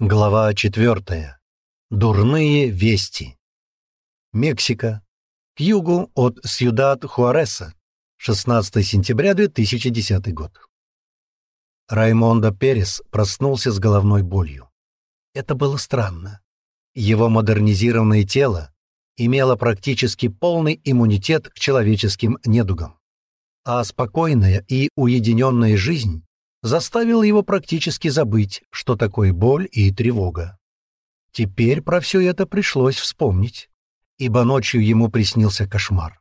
Глава 4. Дурные вести. Мексика. К югу от Сьюдад-Хуареса. 16 сентября 2010 год. Раймондо Перес проснулся с головной болью. Это было странно. Его модернизированное тело имело практически полный иммунитет к человеческим недугам, а спокойная и уединенная жизнь заставил его практически забыть, что такое боль и тревога. Теперь про все это пришлось вспомнить, ибо ночью ему приснился кошмар.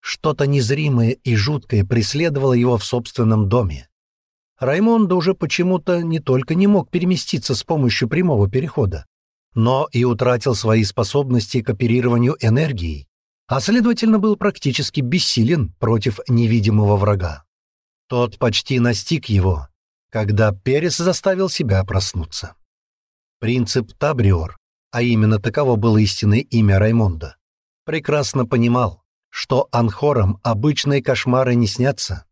Что-то незримое и жуткое преследовало его в собственном доме. Раймондо уже почему-то не только не мог переместиться с помощью прямого перехода, но и утратил свои способности к оперированию энергией, а следовательно был практически бессилен против невидимого врага. Тот почти настиг его, когда Перес заставил себя проснуться. Принцип Табриор, а именно таково было истинное имя Раймонда, прекрасно понимал, что анхорам обычные кошмары не снятся,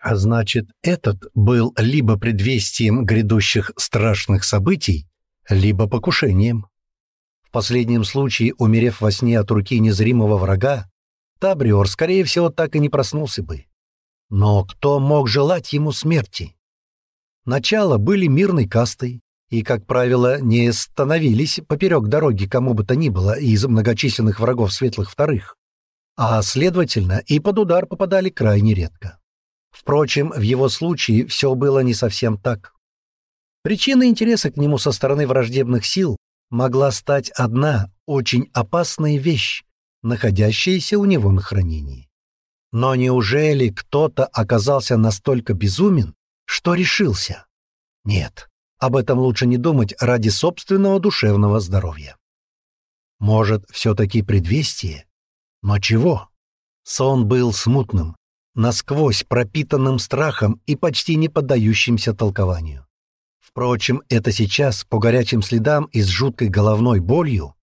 а значит, этот был либо предвестием грядущих страшных событий, либо покушением. В последнем случае, умерев во сне от руки незримого врага, Табриор, скорее всего, так и не проснулся бы. Но кто мог желать ему смерти? Начало были мирной кастой и, как правило, не становились поперек дороги кому бы то ни было из многочисленных врагов светлых вторых, а, следовательно, и под удар попадали крайне редко. Впрочем, в его случае все было не совсем так. Причиной интереса к нему со стороны враждебных сил могла стать одна очень опасная вещь, находящаяся у него на хранении. Но неужели кто-то оказался настолько безумен, что решился. Нет, об этом лучше не думать ради собственного душевного здоровья. Может, все-таки предвестие? Но чего? Сон был смутным, насквозь пропитанным страхом и почти не поддающимся толкованию. Впрочем, это сейчас, по горячим следам и с жуткой головной болью,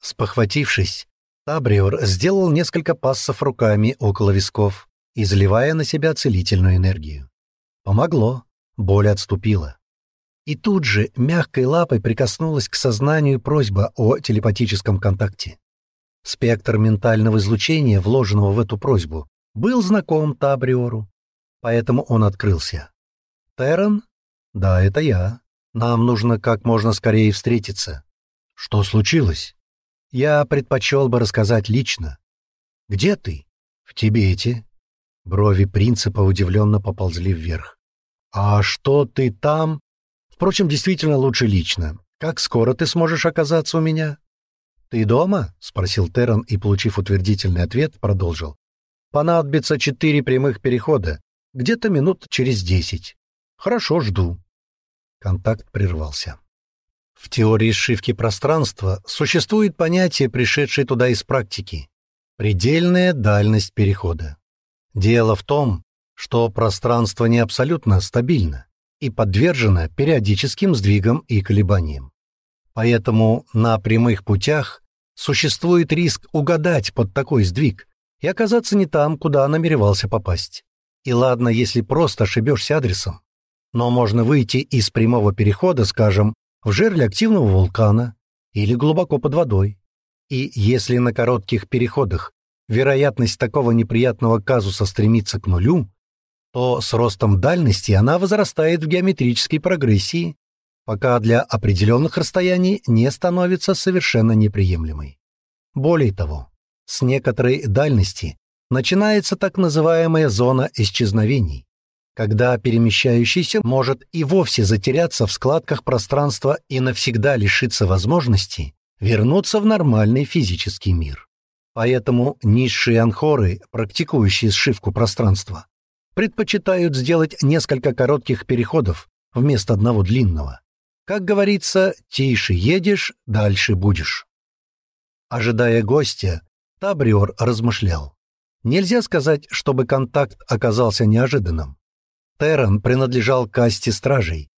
спохватившись, Табриор сделал несколько пассов руками около висков, изливая на себя целительную энергию. Помогло, боль отступила. И тут же мягкой лапой прикоснулась к сознанию просьба о телепатическом контакте. Спектр ментального излучения, вложенного в эту просьбу, был знаком Табриору, поэтому он открылся. «Террен? Да, это я. Нам нужно как можно скорее встретиться». «Что случилось?» «Я предпочел бы рассказать лично». «Где ты?» «В Тибете». Брови принципа удивленно поползли вверх. «А что ты там?» «Впрочем, действительно лучше лично. Как скоро ты сможешь оказаться у меня?» «Ты дома?» — спросил Террен и, получив утвердительный ответ, продолжил. «Понадобится четыре прямых перехода, где-то минут через десять. Хорошо, жду». Контакт прервался. В теории сшивки пространства существует понятие, пришедшее туда из практики — предельная дальность перехода. Дело в том, что пространство не абсолютно стабильно и подвержено периодическим сдвигам и колебаниям. Поэтому на прямых путях существует риск угадать под такой сдвиг и оказаться не там, куда намеревался попасть. И ладно, если просто ошибешься адресом, но можно выйти из прямого перехода, скажем, в жерле активного вулкана или глубоко под водой. И если на коротких переходах вероятность такого неприятного казуса стремится к нулю, то с ростом дальности она возрастает в геометрической прогрессии, пока для определенных расстояний не становится совершенно неприемлемой. Более того, с некоторой дальности начинается так называемая зона исчезновений, когда перемещающийся может и вовсе затеряться в складках пространства и навсегда лишиться возможности вернуться в нормальный физический мир. Поэтому низшие анхоры, практикующие сшивку пространства, предпочитают сделать несколько коротких переходов вместо одного длинного. Как говорится, тише едешь, дальше будешь. Ожидая гостя, Табриор размышлял. Нельзя сказать, чтобы контакт оказался неожиданным. Террен принадлежал касте стражей,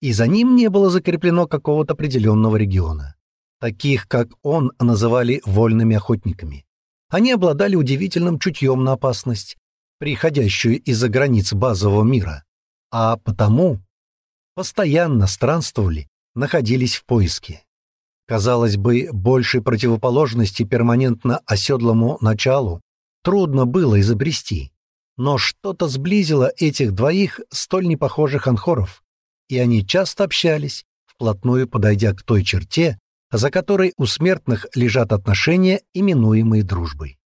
и за ним не было закреплено какого-то определенного региона. Таких, как он, называли вольными охотниками. Они обладали удивительным чутьем на опасность приходящую из-за границ базового мира, а потому постоянно странствовали находились в поиске. Казалось бы, большей противоположности перманентно оседлому началу трудно было изобрести. Но что-то сблизило этих двоих столь непохожих анхоров, и они часто общались, вплотную подойдя к той черте, за которой у смертных лежат отношения, именуемые дружбой.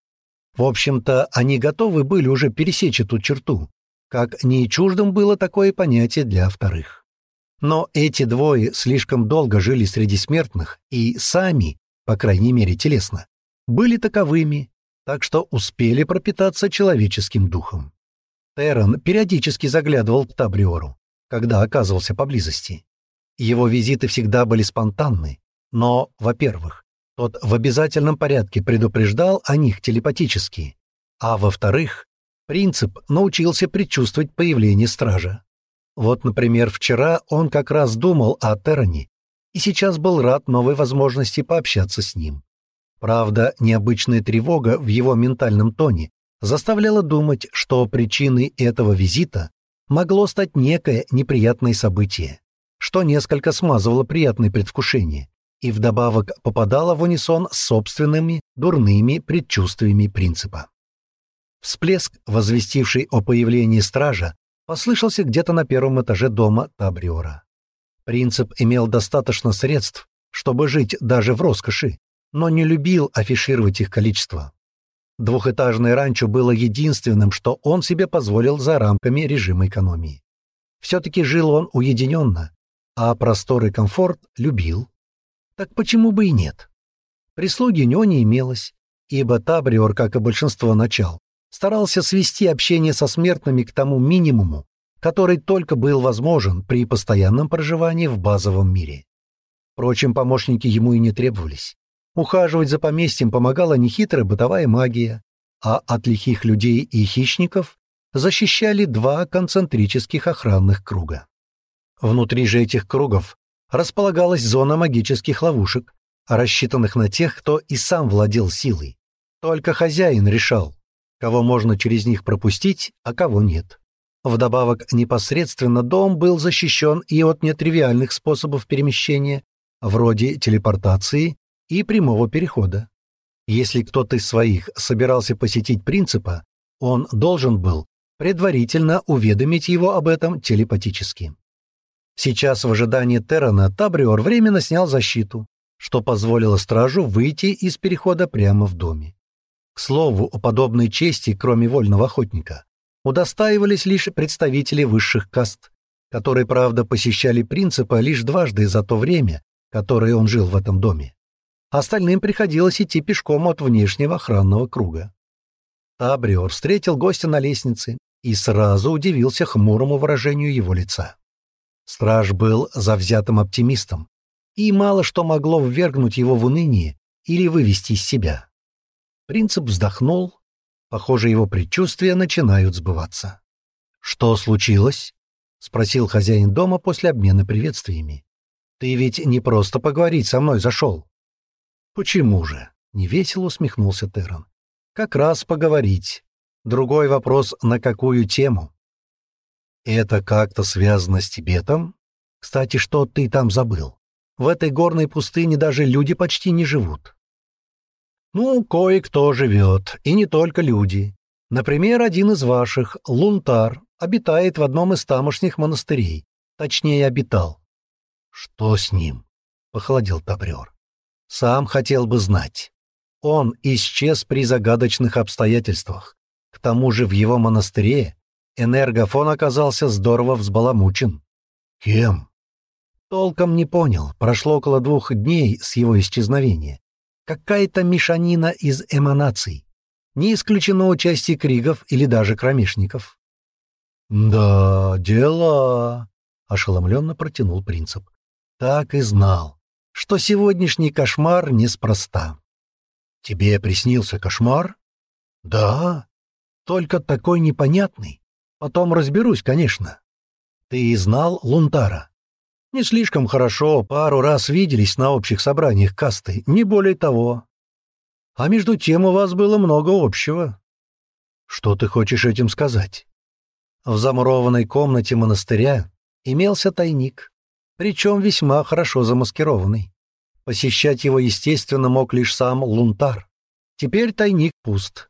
В общем-то, они готовы были уже пересечь эту черту, как не чуждым было такое понятие для вторых. Но эти двое слишком долго жили среди смертных и сами, по крайней мере телесно, были таковыми, так что успели пропитаться человеческим духом. Террен периодически заглядывал к Табриору, когда оказывался поблизости. Его визиты всегда были спонтанны, но, во-первых, тот в обязательном порядке предупреждал о них телепатически, а во-вторых, принцип научился предчувствовать появление стража. Вот, например, вчера он как раз думал о Терране и сейчас был рад новой возможности пообщаться с ним. Правда, необычная тревога в его ментальном тоне заставляла думать, что причиной этого визита могло стать некое неприятное событие, что несколько смазывало приятное предвкушение и вдобавок попадало в унисон с собственными дурными предчувствиями принципа. Всплеск, возвестивший о появлении стража, послышался где-то на первом этаже дома Табриора. Принцип имел достаточно средств, чтобы жить даже в роскоши, но не любил афишировать их количество. Двухэтажное ранчо было единственным, что он себе позволил за рамками режима экономии. Все-таки жил он уединенно, а простор и комфорт любил. Так почему бы и нет? Прислуги у него не имелось, ибо Табриор, как и большинство начал, старался свести общение со смертными к тому минимуму, который только был возможен при постоянном проживании в базовом мире. Впрочем, помощники ему и не требовались. Ухаживать за поместьем помогала нехитрая бытовая магия, а от лихих людей и хищников защищали два концентрических охранных круга. Внутри же этих кругов располагалась зона магических ловушек, рассчитанных на тех, кто и сам владел силой. Только хозяин решал, кого можно через них пропустить, а кого нет. Вдобавок, непосредственно дом был защищен и от нетривиальных способов перемещения, вроде телепортации и прямого перехода. Если кто-то из своих собирался посетить принципа, он должен был предварительно уведомить его об этом телепатически. Сейчас в ожидании Террана Табриор временно снял защиту, что позволило стражу выйти из перехода прямо в доме. К слову, о подобной чести, кроме вольного охотника, удостаивались лишь представители высших каст, которые, правда, посещали принципа лишь дважды за то время, которое он жил в этом доме. Остальным приходилось идти пешком от внешнего охранного круга. Табриор встретил гостя на лестнице и сразу удивился хмурому выражению его лица. Страж был завзятым оптимистом, и мало что могло ввергнуть его в уныние или вывести из себя. Принцип вздохнул. Похоже, его предчувствия начинают сбываться. «Что случилось?» — спросил хозяин дома после обмена приветствиями. «Ты ведь не просто поговорить со мной зашел». «Почему же?» — невесело усмехнулся Террен. «Как раз поговорить. Другой вопрос, на какую тему?» «Это как-то связано с Тибетом? Кстати, что ты там забыл? В этой горной пустыне даже люди почти не живут. Ну, кое-кто живет, и не только люди. Например, один из ваших, Лунтар, обитает в одном из тамошних монастырей. Точнее, обитал. Что с ним? — похолодел Табрёр. Сам хотел бы знать. Он исчез при загадочных обстоятельствах. К тому же в его монастыре энергофон оказался здорово взбаламучен. Кем? Толком не понял. Прошло около двух дней с его исчезновения. Какая-то мешанина из эманаций. Не исключено участие кригов или даже кромешников. «Да, дела!» — ошеломленно протянул принцип. «Так и знал, что сегодняшний кошмар неспроста». «Тебе приснился кошмар?» «Да, только такой непонятный. Потом разберусь, конечно. Ты знал Лунтара?» Не слишком хорошо, пару раз виделись на общих собраниях касты, не более того. А между тем у вас было много общего. Что ты хочешь этим сказать? В замурованной комнате монастыря имелся тайник. причем весьма хорошо замаскированный. Посещать его, естественно, мог лишь сам Лунтар. Теперь тайник пуст.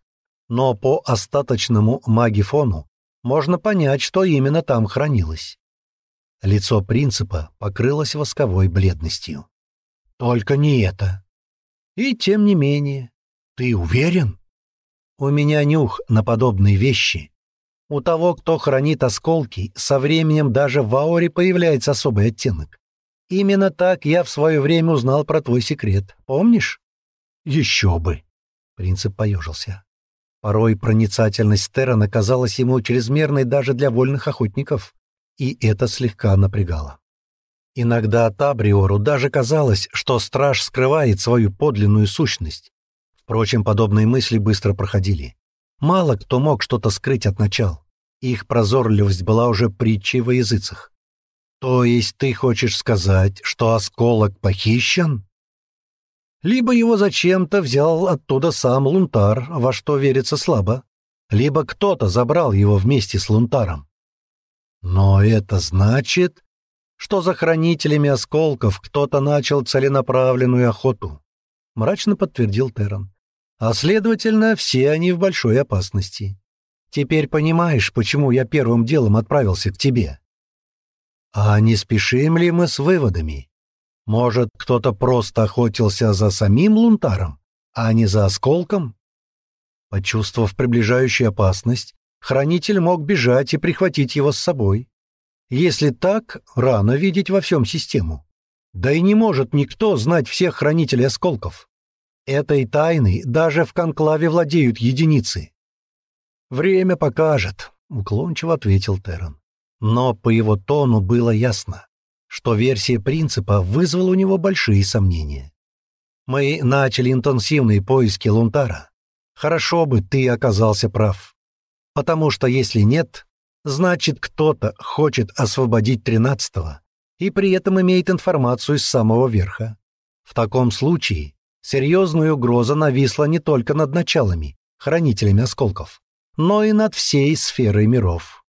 Но по остаточному магифону можно понять, что именно там хранилось. Лицо принципа покрылось восковой бледностью. «Только не это!» «И тем не менее. Ты уверен?» «У меня нюх на подобные вещи. У того, кто хранит осколки, со временем даже в ауре появляется особый оттенок. Именно так я в свое время узнал про твой секрет. Помнишь?» «Еще бы!» Принцип поежился. Порой проницательность Террена казалась ему чрезмерной даже для вольных охотников, и это слегка напрягало. Иногда Табриору даже казалось, что страж скрывает свою подлинную сущность. Впрочем, подобные мысли быстро проходили. Мало кто мог что-то скрыть от начал. Их прозорливость была уже притчей во языцах. «То есть ты хочешь сказать, что осколок похищен?» Либо его зачем-то взял оттуда сам Лунтар, во что верится слабо, либо кто-то забрал его вместе с Лунтаром. Но это значит, что за хранителями осколков кто-то начал целенаправленную охоту, мрачно подтвердил Терран. А следовательно, все они в большой опасности. Теперь понимаешь, почему я первым делом отправился к тебе. А не спешим ли мы с выводами? Может, кто-то просто охотился за самим Лунтаром, а не за осколком? Почувствовав приближающую опасность, хранитель мог бежать и прихватить его с собой. Если так, рано видеть во всем систему. Да и не может никто знать всех хранителей осколков. Этой тайной даже в конклаве владеют единицы. «Время покажет», — уклончиво ответил Террен. Но по его тону было ясно что версия принципа вызвала у него большие сомнения. Мы начали интенсивные поиски Лунтара. Хорошо бы ты оказался прав. Потому что если нет, значит кто-то хочет освободить тринадцатого и при этом имеет информацию с самого верха. В таком случае серьезная угроза нависла не только над началами, хранителями осколков, но и над всей сферой миров.